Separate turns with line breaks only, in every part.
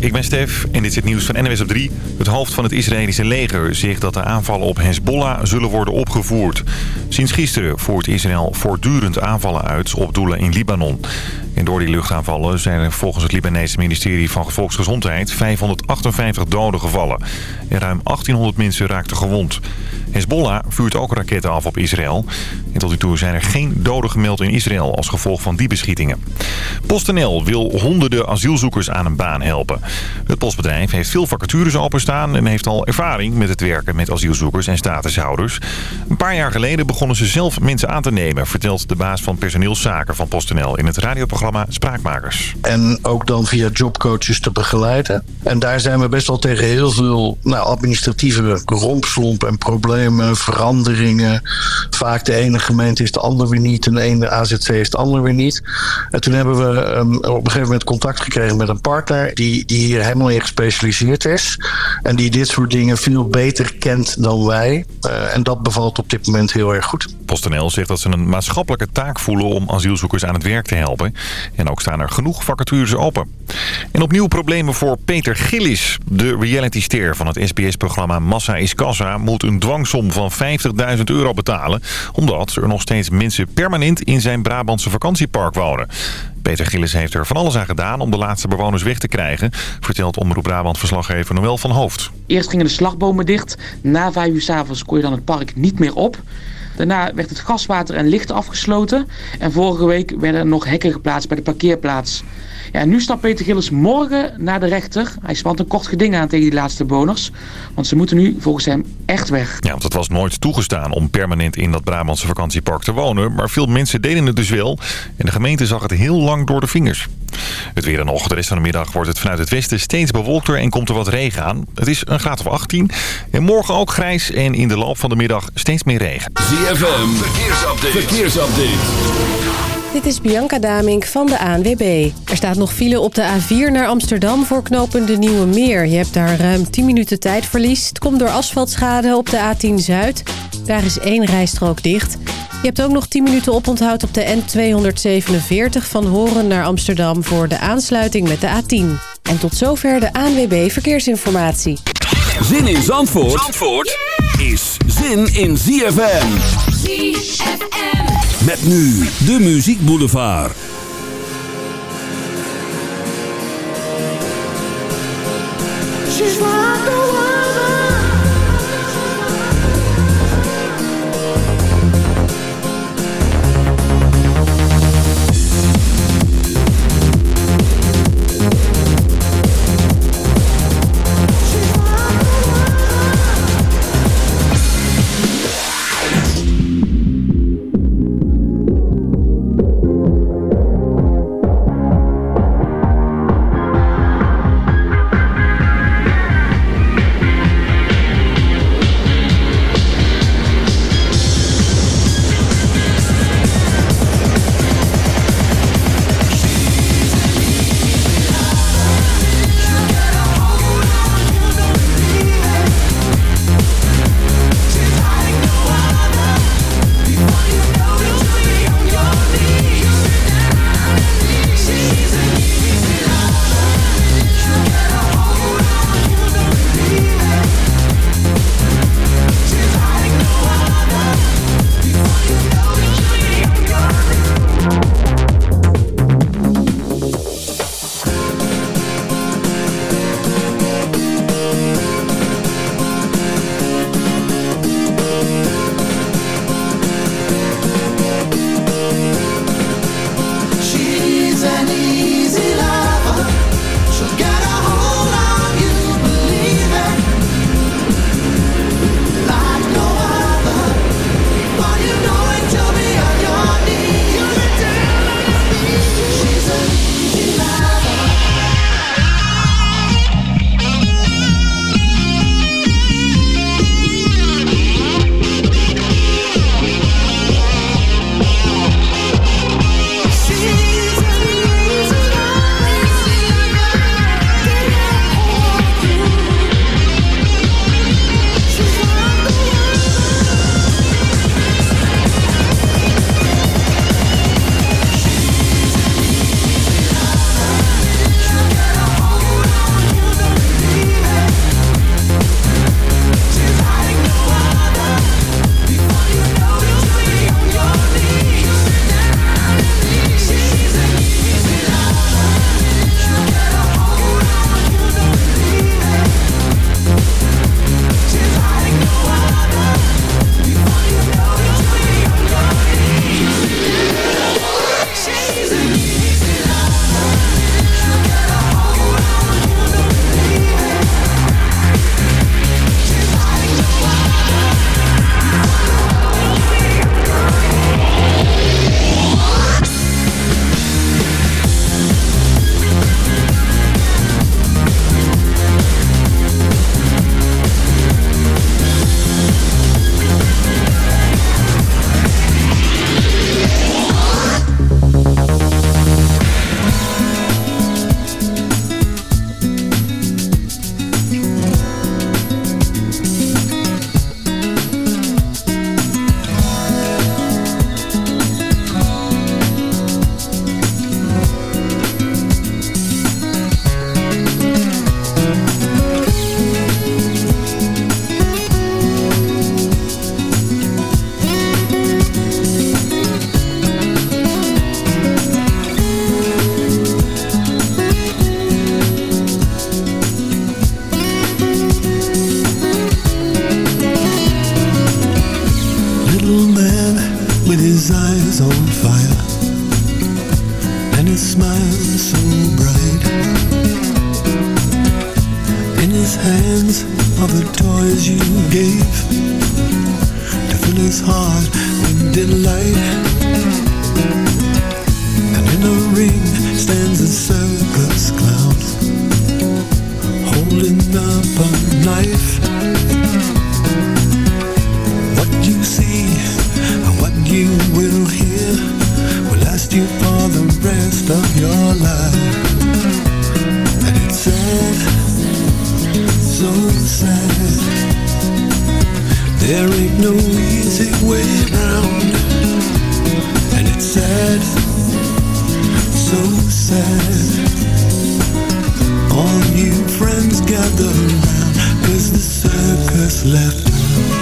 Ik ben Stef en dit is het nieuws van NWS op 3. Het hoofd van het Israëlische leger zegt dat de aanvallen op Hezbollah zullen worden opgevoerd. Sinds gisteren voert Israël voortdurend aanvallen uit op doelen in Libanon. En door die luchtaanvallen zijn er volgens het Libanese ministerie van Volksgezondheid 558 doden gevallen. En ruim 1800 mensen raakten gewond. Hezbollah vuurt ook raketten af op Israël. En tot nu toe zijn er geen doden gemeld in Israël als gevolg van die beschietingen. PostNL wil honderden asielzoekers aan een baan helpen. Het postbedrijf heeft veel vacatures openstaan en heeft al ervaring met het werken met asielzoekers en statushouders. Een paar jaar geleden begonnen ze zelf mensen aan te nemen, vertelt de baas van personeelszaken van PostNL in het radioprogramma Spraakmakers.
En ook dan via jobcoaches te begeleiden. En daar zijn we best wel tegen heel veel nou, administratieve rompslomp en problemen, veranderingen. Vaak de ene gemeente is de andere weer niet en de ene AZC is de andere weer niet. En toen hebben we um, op een gegeven moment contact gekregen met een partner die, die hier helemaal in gespecialiseerd is. En die dit soort dingen veel beter kent dan wij. Uh, en dat bevalt op dit moment heel erg goed.
PostNL zegt dat ze een maatschappelijke taak voelen om asielzoekers aan het werk te helpen. En ook staan er genoeg vacatures open. En opnieuw problemen voor Peter Gillis. De realityster van het SBS-programma Massa is Kassa moet een dwangsom van 50.000 euro betalen. Omdat er nog steeds mensen permanent in zijn Brabantse vakantiepark wonen. Peter Gillis heeft er van alles aan gedaan om de laatste bewoners weg te krijgen... vertelt Omroep Brabant-verslaggever Noël van Hoofd.
Eerst gingen de slagbomen dicht. Na vijf uur s'avonds kon je dan het park niet meer op. Daarna werd het gaswater en licht afgesloten. En vorige week werden er nog hekken geplaatst bij de parkeerplaats. Ja, en nu stapt Peter Gillis morgen naar de rechter. Hij spant een kort geding aan tegen die laatste bewoners. Want ze moeten nu volgens hem echt weg.
Ja, want het was nooit toegestaan om permanent in dat Brabantse vakantiepark te wonen. Maar veel mensen deden het dus wel. En de gemeente zag het heel lang door de vingers. Het weer en nog. De rest van de middag wordt het vanuit het westen steeds bewolkter en komt er wat regen aan. Het is een graad of 18. En morgen ook grijs en in de loop van de middag steeds meer regen.
ZFM, verkeersupdate. verkeersupdate.
Dit is Bianca Damink van de ANWB. Er staat nog file op de A4 naar Amsterdam voor knopen de Nieuwe Meer. Je hebt daar ruim 10 minuten tijdverlies. Het komt door asfaltschade op de A10 Zuid. Daar is één rijstrook dicht. Je hebt ook nog 10 minuten oponthoud op de N247 van Horen naar Amsterdam... voor de aansluiting met de A10. En tot zover de ANWB Verkeersinformatie.
Zin in Zandvoort, Zandvoort is zin in ZFM. ZFM. Met nu de Muziek Boulevard. She's like the
gather around Cause the circus left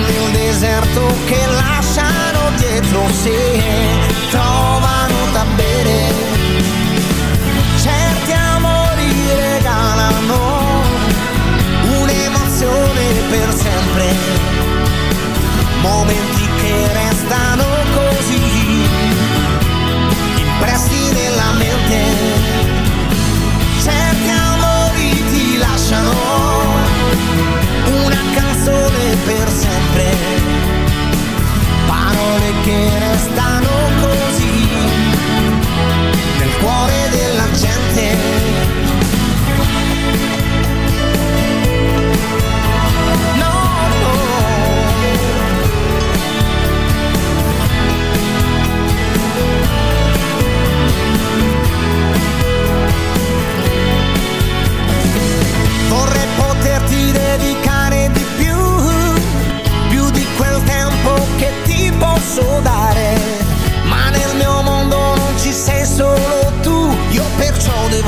ma nel deserto che lasciano dietro sé trovano da bere. Certi amori regalano un'emozione per sempre, momenti che restano così impressi nella mente. Certi amori ti lasciano parole che restano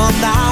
mandar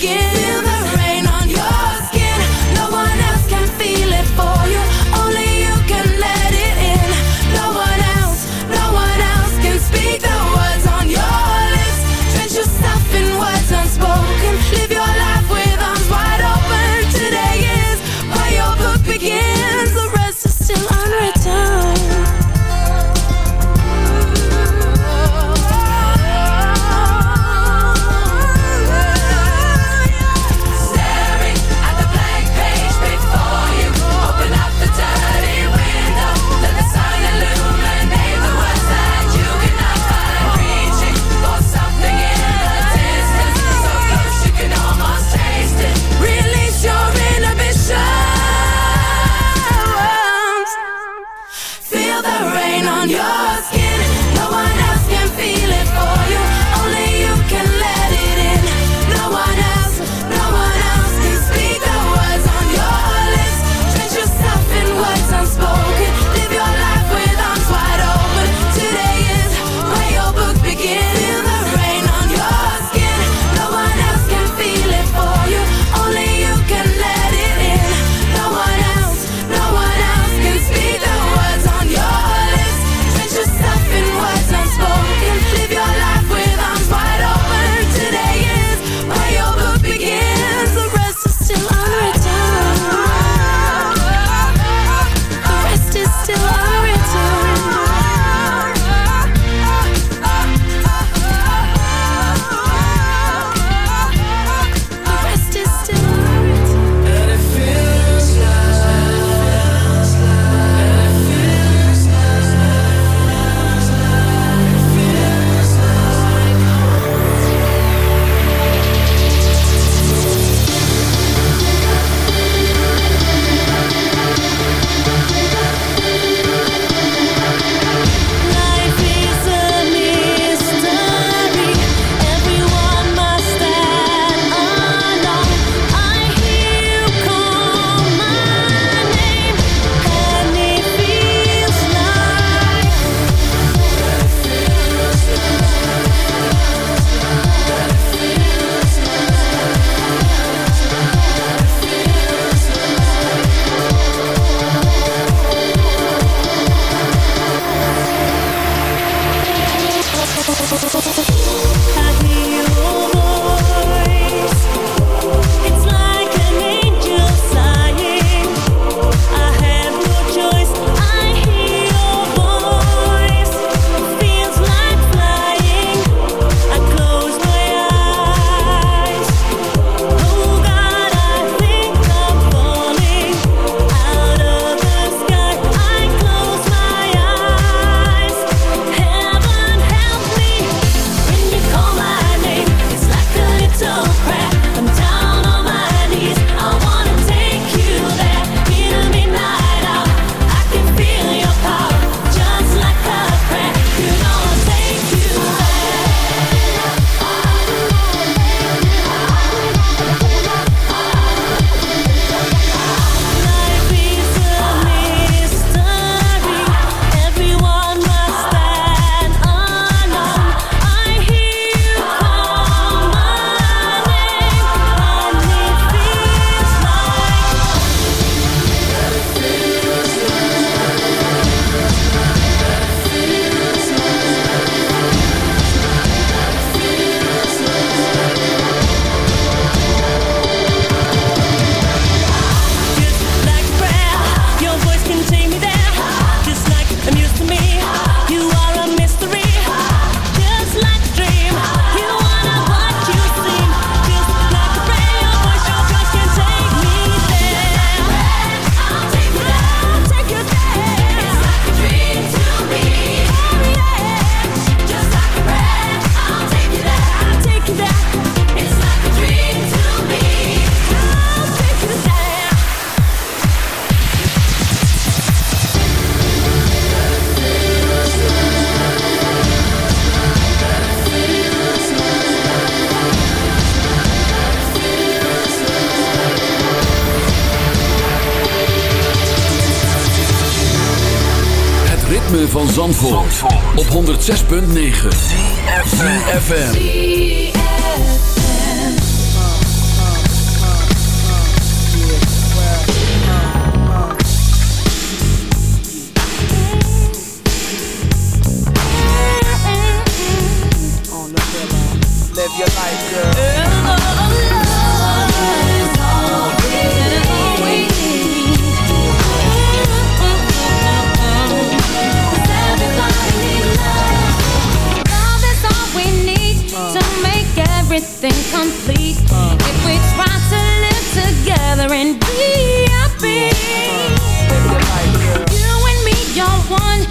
begin. 106.9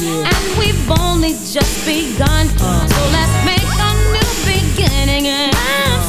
and we've only just begun. So let's make a new beginning and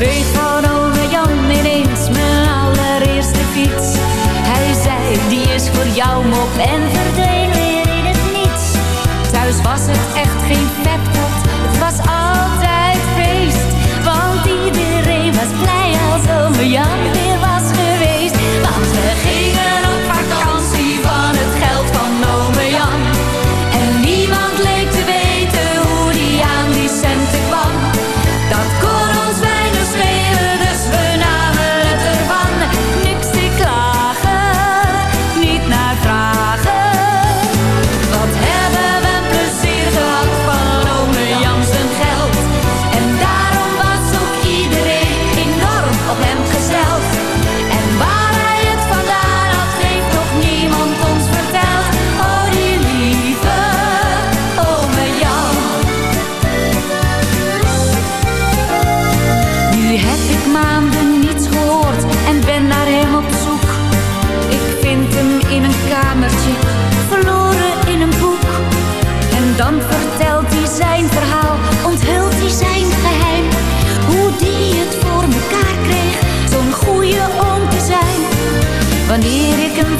kreeg van ome Jan ineens mijn allereerste fiets. Hij zei, die is voor jou mop en verdween weer in het niets. Thuis was het echt geen peptot, het was altijd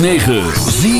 9. Zie